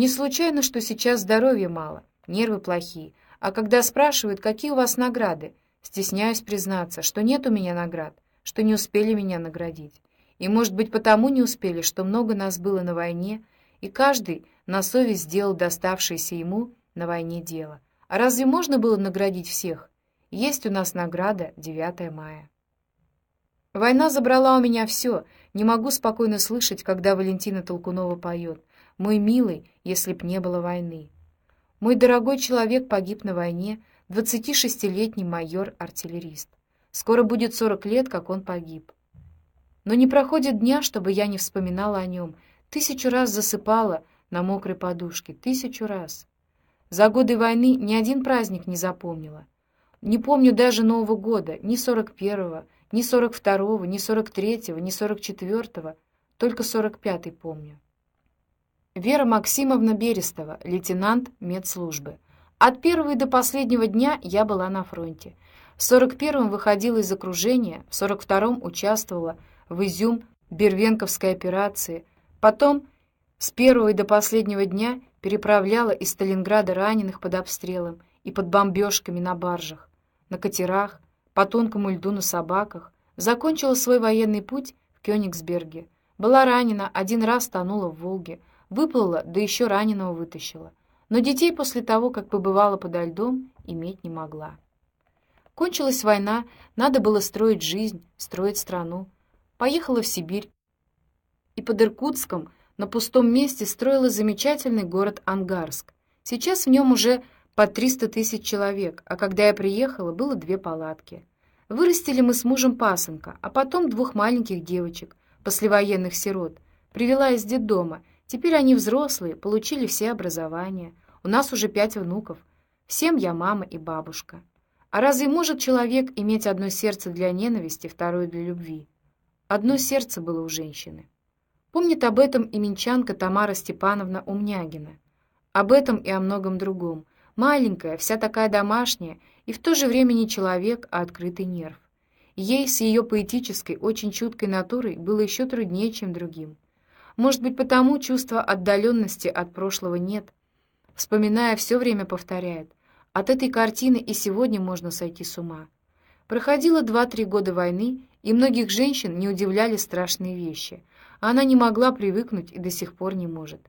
Не случайно, что сейчас здоровья мало, нервы плохие, а когда спрашивают, какие у вас награды, стесняюсь признаться, что нет у меня наград, что не успели меня наградить. И, может быть, потому не успели, что много нас было на войне, и каждый на совесть сделал доставшееся ему на войне дело. А разве можно было наградить всех? Есть у нас награда 9 мая. Война забрала у меня все. Не могу спокойно слышать, когда Валентина Толкунова поет. «Мой милый, если б не было войны». Мой дорогой человек погиб на войне, 26-летний майор-артиллерист. Скоро будет 40 лет, как он погиб. Но не проходит дня, чтобы я не вспоминала о нем. Тысячу раз засыпала на мокрой подушке, тысячу раз. За годы войны ни один праздник не запомнила. Не помню даже Нового года, ни 41-го, ни 42-го, ни 43-го, ни 44-го, только 45-й помню. Вера Максимовна Берестова, лейтенант медслужбы. От первого до последнего дня я была на фронте. В 41-м выходила из окружения, в 42-м участвовала в Изюм Бервенковской операции, потом с первого до последнего дня переправляла из Сталинграда раненых под обстрелом и под бомбежками на баржах, на катерах, по тонкому льду на собаках, закончила свой военный путь в Кёнигсберге. Была ранена, один раз тонула в Волге, выплыла, да еще раненого вытащила. Но детей после того, как побывала подо льдом, иметь не могла. Кончилась война, надо было строить жизнь, строить страну. Поехала в Сибирь. И под Иркутском на пустом месте строила замечательный город Ангарск. Сейчас в нем уже по 300 тысяч человек, а когда я приехала, было две палатки. Вырастили мы с мужем пасынка, а потом двух маленьких девочек, послевоенных сирот, привела из детдома. Теперь они взрослые, получили все образование. У нас уже пять внуков. Всем я мама и бабушка. А разве может человек иметь одно сердце для ненависти, второе для любви? Одно сердце было у женщины. Помнит об этом и минчанка Тамара Степановна Умнягина. Об этом и о многом другом. Маленькая, вся такая домашняя, и в то же время не человек, а открытый нерв. Ей с ее поэтической, очень чуткой натурой было еще труднее, чем другим. Может быть, потому чувства отдаленности от прошлого нет. Вспоминая, все время повторяет. От этой картины и сегодня можно сойти с ума. Проходило два-три года войны, и многих женщин не удивляли страшные вещи. Она не могла привыкнуть и до сих пор не может.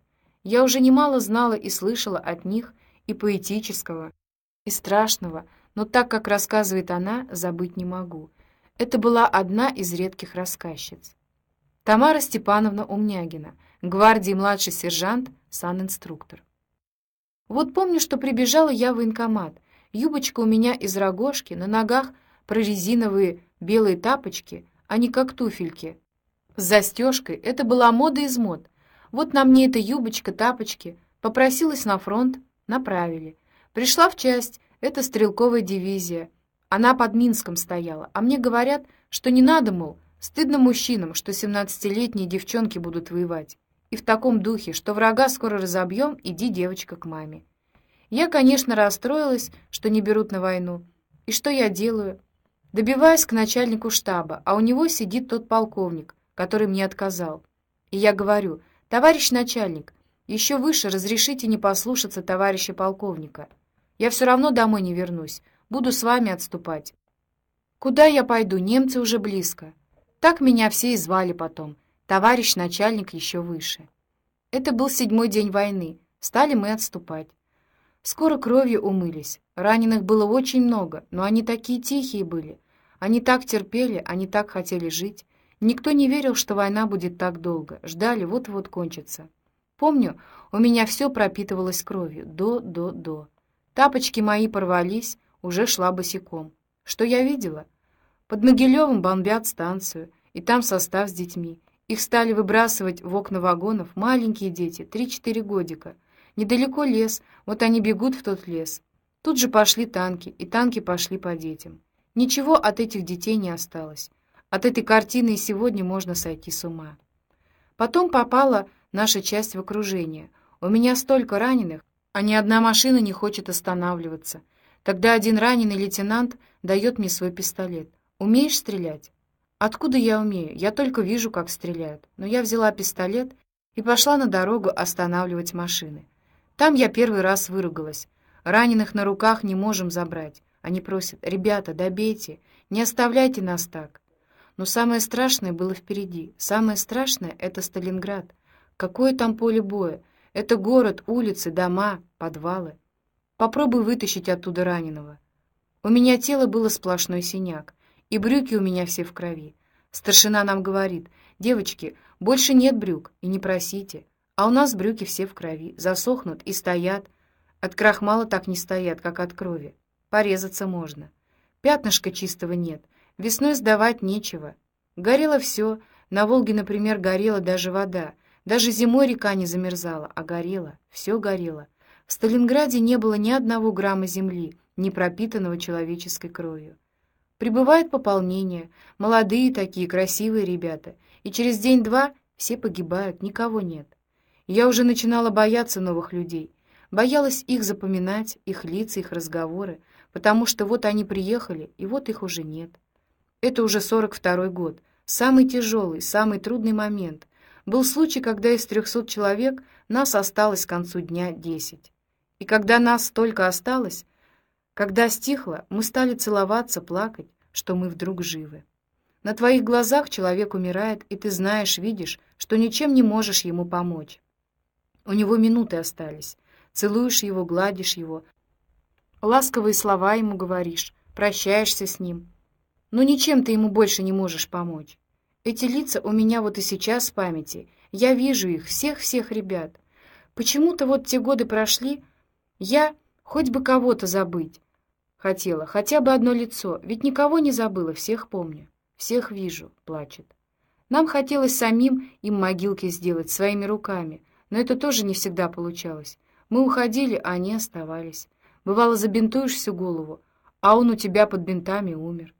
Я уже немало знала и слышала от них и поэтического, и страшного, но так, как рассказывает она, забыть не могу. Это была одна из редких рассказчиц. Тамара Степановна Умнягина, гвардии младший сержант, санинструктор. Вот помню, что прибежала я в военкомат. Юбочка у меня из рогожки, на ногах прорезиновые белые тапочки, а не как туфельки. С застежкой это была мода из мод. Вот на мне эта юбочка, тапочки. Попросилась на фронт, направили. Пришла в часть, это стрелковая дивизия. Она под Минском стояла, а мне говорят, что не надо, мол, стыдно мужчинам, что семнадцатилетние девчонки будут воевать. И в таком духе, что врага скоро разобьем, иди, девочка, к маме. Я, конечно, расстроилась, что не берут на войну. И что я делаю? Добиваюсь к начальнику штаба, а у него сидит тот полковник, который мне отказал. И я говорю, товарищ начальник, еще выше разрешите не послушаться товарища полковника. Я все равно домой не вернусь, буду с вами отступать. Куда я пойду, немцы уже близко. Так меня все и звали потом, товарищ начальник еще выше. Это был седьмой день войны, стали мы отступать. Скоро кровью умылись, раненых было очень много, но они такие тихие были, они так терпели, они так хотели жить. Никто не верил, что война будет так долго. Ждали, вот-вот кончится. Помню, у меня все пропитывалось кровью. До, до, до. Тапочки мои порвались, уже шла босиком. Что я видела? Под Могилевым бомбят станцию, и там состав с детьми. Их стали выбрасывать в окна вагонов маленькие дети, три-четыре годика. Недалеко лес, вот они бегут в тот лес. Тут же пошли танки, и танки пошли по детям. Ничего от этих детей не осталось. От этой картины и сегодня можно сойти с ума. Потом попала наша часть в окружение. У меня столько раненых, а ни одна машина не хочет останавливаться. Тогда один раненый лейтенант дает мне свой пистолет. «Умеешь стрелять?» «Откуда я умею? Я только вижу, как стреляют». Но я взяла пистолет и пошла на дорогу останавливать машины. Там я первый раз выругалась. Раненых на руках не можем забрать. Они просят, ребята, добейте, не оставляйте нас так. Но самое страшное было впереди. Самое страшное — это Сталинград. Какое там поле боя? Это город, улицы, дома, подвалы. Попробуй вытащить оттуда раненого. У меня тело было сплошной синяк, и брюки у меня все в крови. Старшина нам говорит, девочки, больше нет брюк, и не просите. А у нас брюки все в крови, засохнут и стоят. От крахмала так не стоят, как от крови. Порезаться можно. Пятнышка чистого нет, весной сдавать нечего. Горело все, на Волге, например, горела даже вода. Даже зимой река не замерзала, а горела, все горело. В Сталинграде не было ни одного грамма земли, не пропитанного человеческой кровью. Прибывает пополнение, молодые такие, красивые ребята, и через день-два все погибают, никого нет. Я уже начинала бояться новых людей, боялась их запоминать, их лица, их разговоры, потому что вот они приехали, и вот их уже нет. Это уже 42-й год, самый тяжелый, самый трудный момент. Был случай, когда из 300 человек нас осталось к концу дня 10. И когда нас столько осталось, когда стихло, мы стали целоваться, плакать, что мы вдруг живы. На твоих глазах человек умирает, и ты знаешь, видишь, что ничем не можешь ему помочь. У него минуты остались. Целуешь его, гладишь его, ласковые слова ему говоришь, прощаешься с ним. Но ничем ты ему больше не можешь помочь. Эти лица у меня вот и сейчас в памяти. Я вижу их, всех-всех ребят. Почему-то вот те годы прошли, я хоть бы кого-то забыть. Хотела, хотя бы одно лицо, ведь никого не забыла, всех помню. Всех вижу, плачет. Нам хотелось самим им могилки сделать своими руками, но это тоже не всегда получалось. Мы уходили, а они оставались. Бывало, забинтуешь всю голову, а он у тебя под бинтами умер.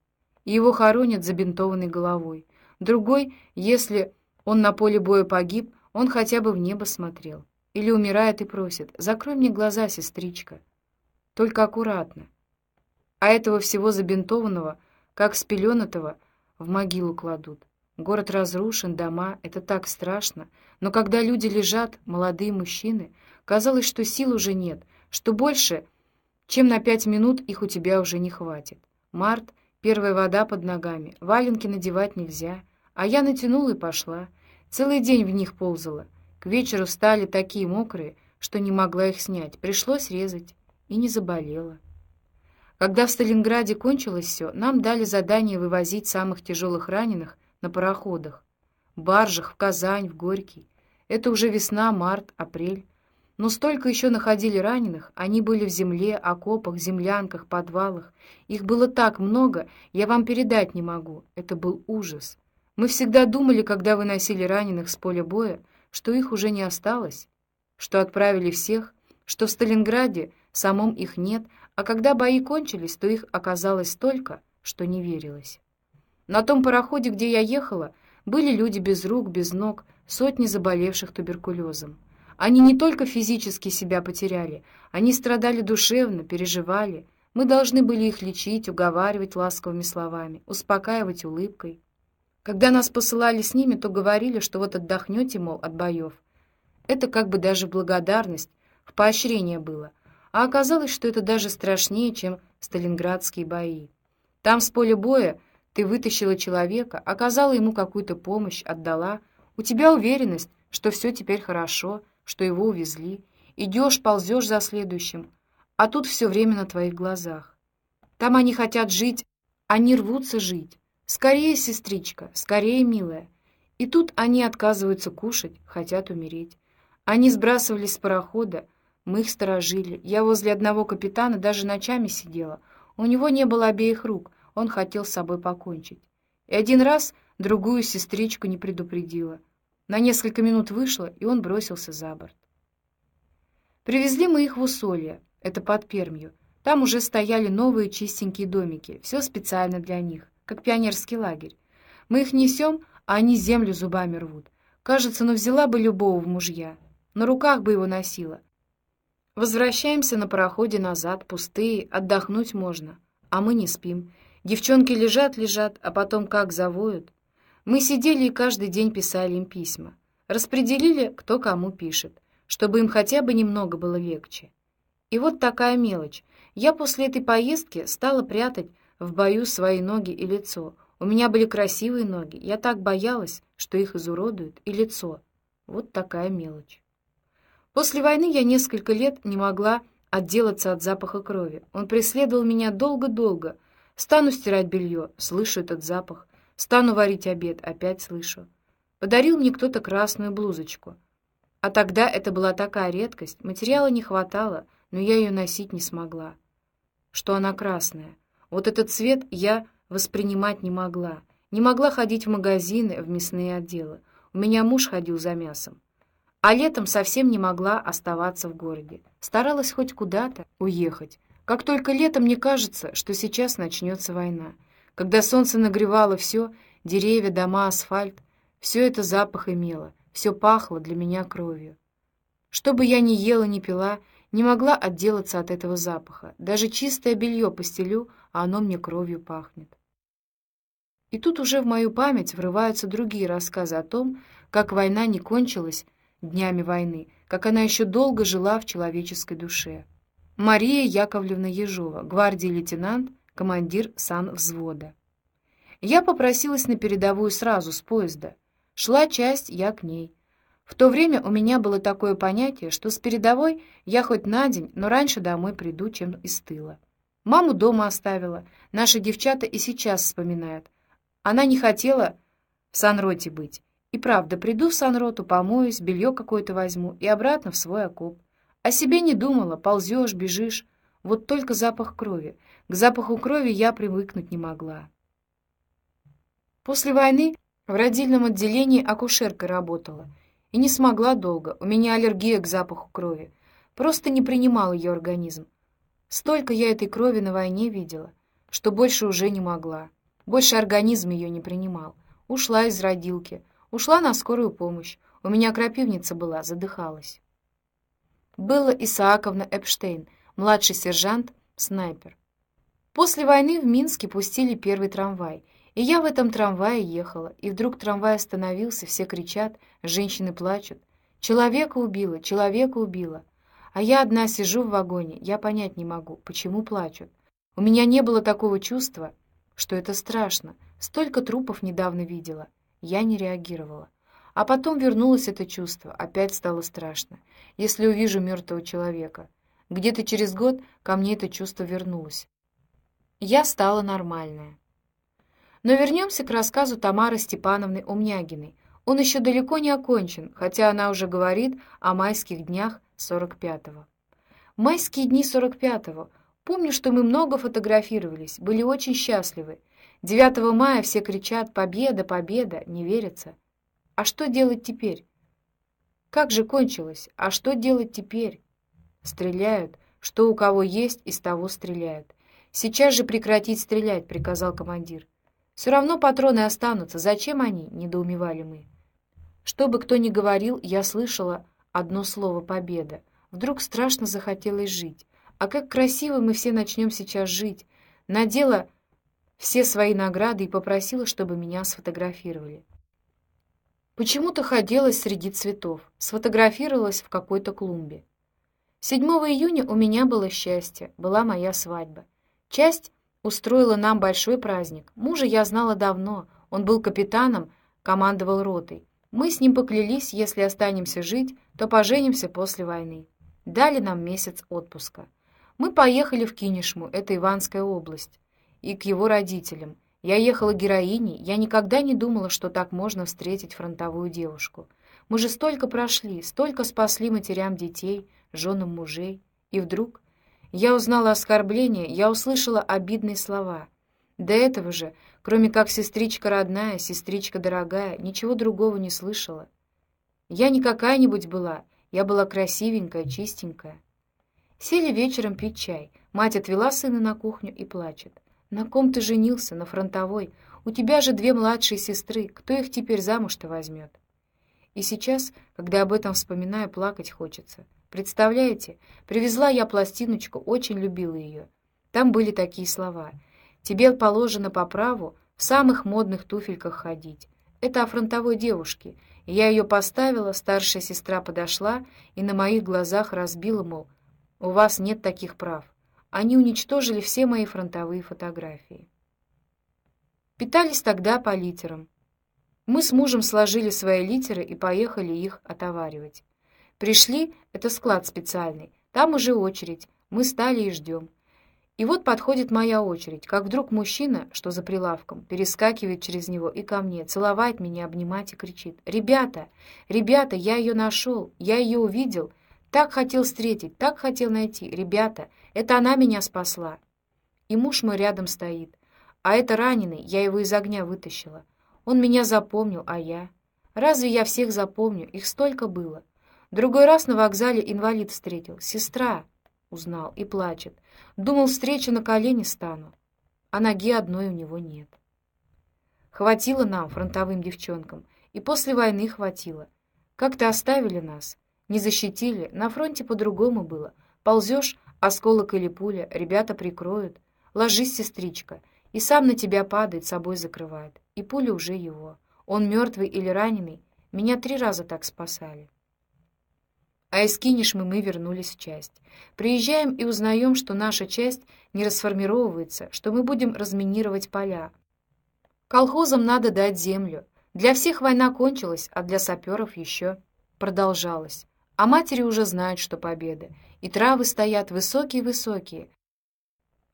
И его хоронят забинтованной головой. Другой, если он на поле боя погиб, он хотя бы в небо смотрел. Или умирает и просит, «Закрой мне глаза, сестричка». Только аккуратно. А этого всего забинтованного, как спеленатого, в могилу кладут. Город разрушен, дома — это так страшно. Но когда люди лежат, молодые мужчины, казалось, что сил уже нет, что больше, чем на пять минут их у тебя уже не хватит. Март, первая вода под ногами, валенки надевать нельзя. А я натянула и пошла. Целый день в них ползала. К вечеру стали такие мокрые, что не могла их снять. Пришлось резать. И не заболела. Когда в Сталинграде кончилось все, нам дали задание вывозить самых тяжелых раненых на пароходах, баржах в Казань, в Горький. Это уже весна, март, апрель. Но столько еще находили раненых, они были в земле, окопах, землянках, подвалах. Их было так много, я вам передать не могу. Это был ужас. Мы всегда думали, когда выносили раненых с поля боя, что их уже не осталось, что отправили всех, что в Сталинграде самом их нет, а когда бои кончились, то их оказалось столько, что не верилось. На том пароходе, где я ехала, были люди без рук, без ног, сотни заболевших туберкулезом. Они не только физически себя потеряли, они страдали душевно, переживали. Мы должны были их лечить, уговаривать ласковыми словами, успокаивать улыбкой. Когда нас посылали с ними, то говорили, что вот отдохнете, мол, от боев. Это как бы даже благодарность, в поощрение было. А оказалось, что это даже страшнее, чем сталинградские бои. Там с поля боя ты вытащила человека, оказала ему какую-то помощь, отдала. У тебя уверенность, что все теперь хорошо, что его увезли. Идешь, ползешь за следующим, а тут все время на твоих глазах. Там они хотят жить, они рвутся жить. Скорее, сестричка, скорее, милая. И тут они отказываются кушать, хотят умереть. Они сбрасывались с парохода, мы их сторожили. Я возле одного капитана даже ночами сидела. У него не было обеих рук, он хотел с собой покончить. И один раз другую сестричку не предупредила. На несколько минут вышла, и он бросился за борт. Привезли мы их в Усолье, это под Пермью. Там уже стояли новые чистенькие домики, все специально для них как пионерский лагерь. Мы их несем, а они землю зубами рвут. Кажется, ну взяла бы любого в мужья, на руках бы его носила. Возвращаемся на пароходе назад, пустые, отдохнуть можно, а мы не спим. Девчонки лежат-лежат, а потом как завоют. Мы сидели и каждый день писали им письма. Распределили, кто кому пишет. чтобы им хотя бы немного было легче. И вот такая мелочь. Я после этой поездки стала прятать в бою свои ноги и лицо. У меня были красивые ноги. Я так боялась, что их изуродуют, и лицо. Вот такая мелочь. После войны я несколько лет не могла отделаться от запаха крови. Он преследовал меня долго-долго. Стану стирать белье, слышу этот запах. Стану варить обед, опять слышу. Подарил мне кто-то красную блузочку. А тогда это была такая редкость, материала не хватало, но я ее носить не смогла. Что она красная. Вот этот цвет я воспринимать не могла. Не могла ходить в магазины, в мясные отделы. У меня муж ходил за мясом. А летом совсем не могла оставаться в городе. Старалась хоть куда-то уехать. Как только летом мне кажется, что сейчас начнется война. Когда солнце нагревало все, деревья, дома, асфальт, все это запах имело, все пахло для меня кровью. Что бы я ни ела, ни пила, не могла отделаться от этого запаха. Даже чистое белье постелю, а оно мне кровью пахнет. И тут уже в мою память врываются другие рассказы о том, как война не кончилась днями войны, как она еще долго жила в человеческой душе. Мария Яковлевна Ежова, гвардии лейтенант, командир санвзвода. Я попросилась на передовую сразу с поезда. Шла часть, я к ней. В то время у меня было такое понятие, что с передовой я хоть на день, но раньше домой приду, чем из тыла. Маму дома оставила. Наши девчата и сейчас вспоминают. Она не хотела в санроте быть. И правда, приду в санроту, помоюсь, белье какое-то возьму и обратно в свой окоп. О себе не думала, ползешь, бежишь. Вот только запах крови. К запаху крови я привыкнуть не могла. После войны в родильном отделении акушеркой работала. И не смогла долго. У меня аллергия к запаху крови. Просто не принимал ее организм. Столько я этой крови на войне видела, что больше уже не могла. Больше организм ее не принимал. Ушла из родилки. Ушла на скорую помощь. У меня крапивница была, задыхалась. Была Исааковна Эпштейн, младший сержант, снайпер. После войны в Минске пустили первый трамвай, и я в этом трамвае ехала, и вдруг трамвай остановился, все кричат, женщины плачут. Человека убила, человека убила. А я одна сижу в вагоне, я понять не могу, почему плачут. У меня не было такого чувства, что это страшно. Столько трупов недавно видела. Я не реагировала. А потом вернулось это чувство, опять стало страшно, если увижу мертвого человека. Где-то через год ко мне это чувство вернулось. Я стала нормальная. Но вернемся к рассказу Тамары Степановны Умнягиной. Он еще далеко не окончен, хотя она уже говорит о майских днях 45-го. Майские дни 45-го. Помню, что мы много фотографировались, были очень счастливы. 9 мая все кричат «Победа! Победа!» Не верится. А что делать теперь? Как же кончилось? А что делать теперь? Стреляют. Что у кого есть, из того стреляют. Сейчас же прекратить стрелять, приказал командир. Все равно патроны останутся. Зачем они? недоумевали мы. Что бы кто ни говорил, я слышала одно слово победа. Вдруг страшно захотелось жить. А как красиво мы все начнем сейчас жить. Надела все свои награды и попросила, чтобы меня сфотографировали. Почему-то ходилась среди цветов, сфотографировалась в какой-то клумбе. 7 июня у меня было счастье, была моя свадьба. Часть устроила нам большой праздник. Мужа я знала давно, он был капитаном, командовал ротой. Мы с ним поклялись, если останемся жить, то поженимся после войны. Дали нам месяц отпуска. Мы поехали в Кинешму, это Иванская область и к его родителям. Я ехала героиней, я никогда не думала, что так можно встретить фронтовую девушку. Мы же столько прошли, столько спасли матерям детей, женам мужей. И вдруг я узнала оскорбление, я услышала обидные слова. До этого же, кроме как сестричка родная, сестричка дорогая, ничего другого не слышала. Я не какая-нибудь была, я была красивенькая, чистенькая. Сели вечером пить чай. Мать отвела сына на кухню и плачет. На ком ты женился? На фронтовой. У тебя же две младшие сестры. Кто их теперь замуж-то возьмет? И сейчас, когда об этом вспоминаю, плакать хочется. Представляете, привезла я пластиночку, очень любила ее. Там были такие слова. «Тебе положено по праву в самых модных туфельках ходить». Это о фронтовой девушке. Я ее поставила, старшая сестра подошла и на моих глазах разбила, мол, у вас нет таких прав. Они уничтожили все мои фронтовые фотографии. Питались тогда по литерам. Мы с мужем сложили свои литеры и поехали их отоваривать. Пришли, это склад специальный, там уже очередь, мы стали и ждем. И вот подходит моя очередь, как вдруг мужчина, что за прилавком, перескакивает через него и ко мне, целовать меня, обнимать и кричит. «Ребята! Ребята, я ее нашел! Я ее увидел! Так хотел встретить, так хотел найти! Ребята, это она меня спасла!» И муж мой рядом стоит. А это раненый, я его из огня вытащила. Он меня запомнил, а я... Разве я всех запомню? Их столько было. Другой раз на вокзале инвалид встретил. Сестра, узнал и плачет. Думал, встречу на колени стану, а ноги одной у него нет. Хватило нам, фронтовым девчонкам, и после войны хватило. Как-то оставили нас, не защитили, на фронте по-другому было. Ползешь, осколок или пуля, ребята прикроют. Ложись, сестричка, и сам на тебя падает, собой закрывает. И пуля уже его. Он мертвый или раненый. Меня три раза так спасали. А из Кинешмы мы вернулись в часть. Приезжаем и узнаем, что наша часть не расформировывается, что мы будем разминировать поля. Колхозам надо дать землю. Для всех война кончилась, а для саперов еще продолжалась. А матери уже знают, что победа. И травы стоят высокие-высокие.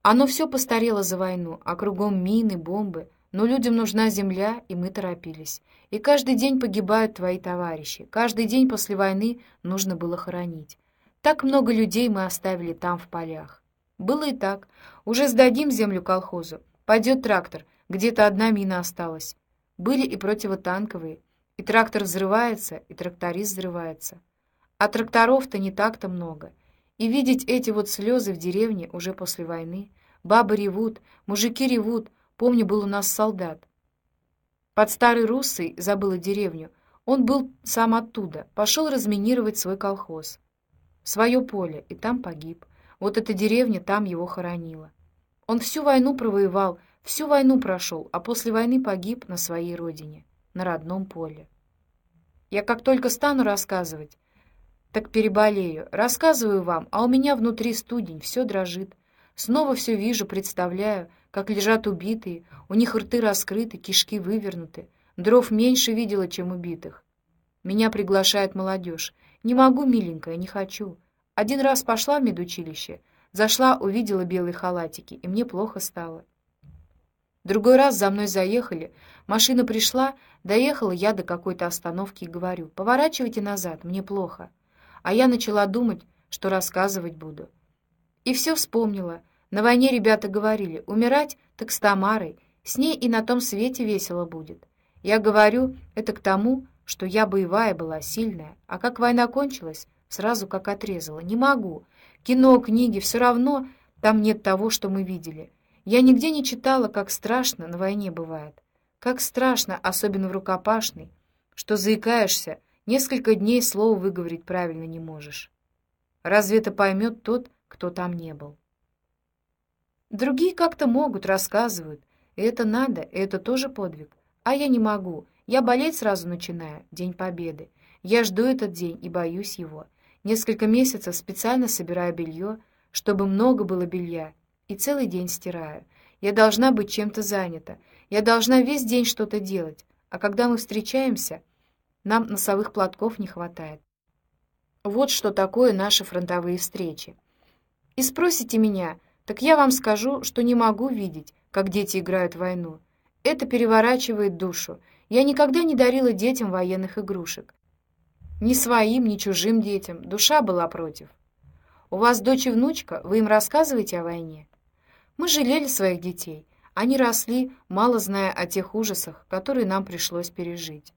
Оно все постарело за войну, а кругом мины, бомбы. Но людям нужна земля, и мы торопились. И каждый день погибают твои товарищи. Каждый день после войны нужно было хоронить. Так много людей мы оставили там в полях. Было и так. Уже сдадим землю колхозу. Пойдет трактор. Где-то одна мина осталась. Были и противотанковые. И трактор взрывается, и тракторист взрывается. А тракторов-то не так-то много. И видеть эти вот слезы в деревне уже после войны. Бабы ревут, мужики ревут. Помню, был у нас солдат. Под Старой Руссой забыла деревню. Он был сам оттуда, пошел разминировать свой колхоз. Свое поле, и там погиб. Вот эта деревня там его хоронила. Он всю войну провоевал, всю войну прошел, а после войны погиб на своей родине, на родном поле. Я как только стану рассказывать, так переболею. Рассказываю вам, а у меня внутри студень, все дрожит. Снова все вижу, представляю, как лежат убитые, у них рты раскрыты, кишки вывернуты. Дров меньше видела, чем убитых. Меня приглашает молодежь. Не могу, миленькая, не хочу. Один раз пошла в медучилище, зашла, увидела белые халатики, и мне плохо стало. Другой раз за мной заехали, машина пришла, доехала я до какой-то остановки и говорю, поворачивайте назад, мне плохо. А я начала думать, что рассказывать буду. И все вспомнила, на войне ребята говорили, умирать так с Тамарой, с ней и на том свете весело будет. Я говорю это к тому, что я боевая была, сильная, а как война кончилась, сразу как отрезала. Не могу. Кино, книги, все равно там нет того, что мы видели. Я нигде не читала, как страшно на войне бывает. Как страшно, особенно в рукопашной, что заикаешься, несколько дней слова выговорить правильно не можешь. Разве это поймет тот, кто там не был? Другие как-то могут, рассказывают. Это надо, это тоже подвиг. А я не могу. Я болеть сразу начинаю, День Победы. Я жду этот день и боюсь его. Несколько месяцев специально собираю белье, чтобы много было белья, и целый день стираю. Я должна быть чем-то занята. Я должна весь день что-то делать. А когда мы встречаемся, нам носовых платков не хватает. Вот что такое наши фронтовые встречи. И спросите меня, так я вам скажу, что не могу видеть, как дети играют в войну. Это переворачивает душу. Я никогда не дарила детям военных игрушек. Ни своим, ни чужим детям. Душа была против. У вас дочь и внучка, вы им рассказываете о войне? Мы жалели своих детей. Они росли, мало зная о тех ужасах, которые нам пришлось пережить.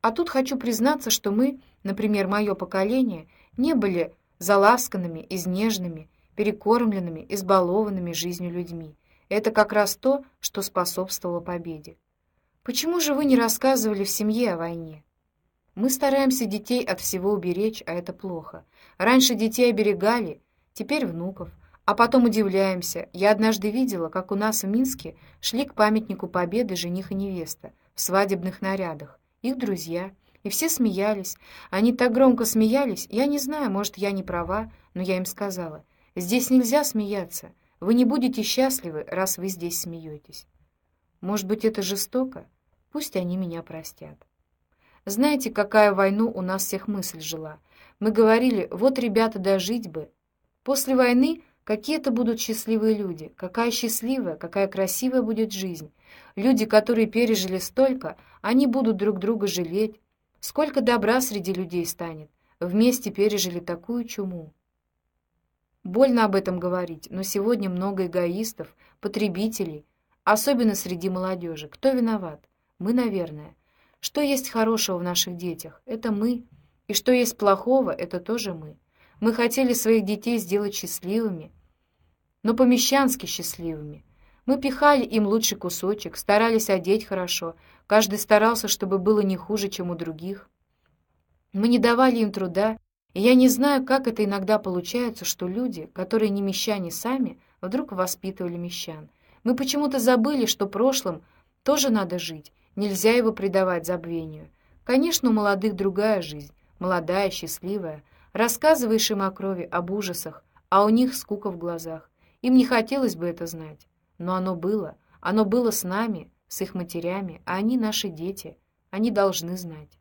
А тут хочу признаться, что мы, например, мое поколение, не были заласканными, изнеженными, перекормленными, избалованными жизнью людьми. Это как раз то, что способствовало победе. Почему же вы не рассказывали в семье о войне? Мы стараемся детей от всего уберечь, а это плохо. Раньше детей оберегали, теперь внуков. А потом удивляемся. Я однажды видела, как у нас в Минске шли к памятнику Победы жених и невеста в свадебных нарядах. Их друзья. И все смеялись. Они так громко смеялись. Я не знаю, может, я не права, но я им сказала, «Здесь нельзя смеяться. Вы не будете счастливы, раз вы здесь смеетесь». Может быть, это жестоко? Пусть они меня простят. Знаете, какая войну у нас всех мысль жила? Мы говорили, вот, ребята, дожить бы. После войны какие это будут счастливые люди, какая счастливая, какая красивая будет жизнь. Люди, которые пережили столько, они будут друг друга жалеть. Сколько добра среди людей станет. Вместе пережили такую чуму. Больно об этом говорить, но сегодня много эгоистов, потребителей, особенно среди молодежи. Кто виноват? Мы, наверное. Что есть хорошего в наших детях? Это мы. И что есть плохого? Это тоже мы. Мы хотели своих детей сделать счастливыми, но помещански счастливыми. Мы пихали им лучший кусочек, старались одеть хорошо, каждый старался, чтобы было не хуже, чем у других. Мы не давали им труда, и я не знаю, как это иногда получается, что люди, которые не мещане сами, вдруг воспитывали мещан. Мы почему-то забыли, что прошлым тоже надо жить, нельзя его предавать забвению. Конечно, у молодых другая жизнь, молодая, счастливая. Рассказываешь им о крови, об ужасах, а у них скука в глазах. Им не хотелось бы это знать, но оно было. Оно было с нами, с их матерями, а они наши дети. Они должны знать.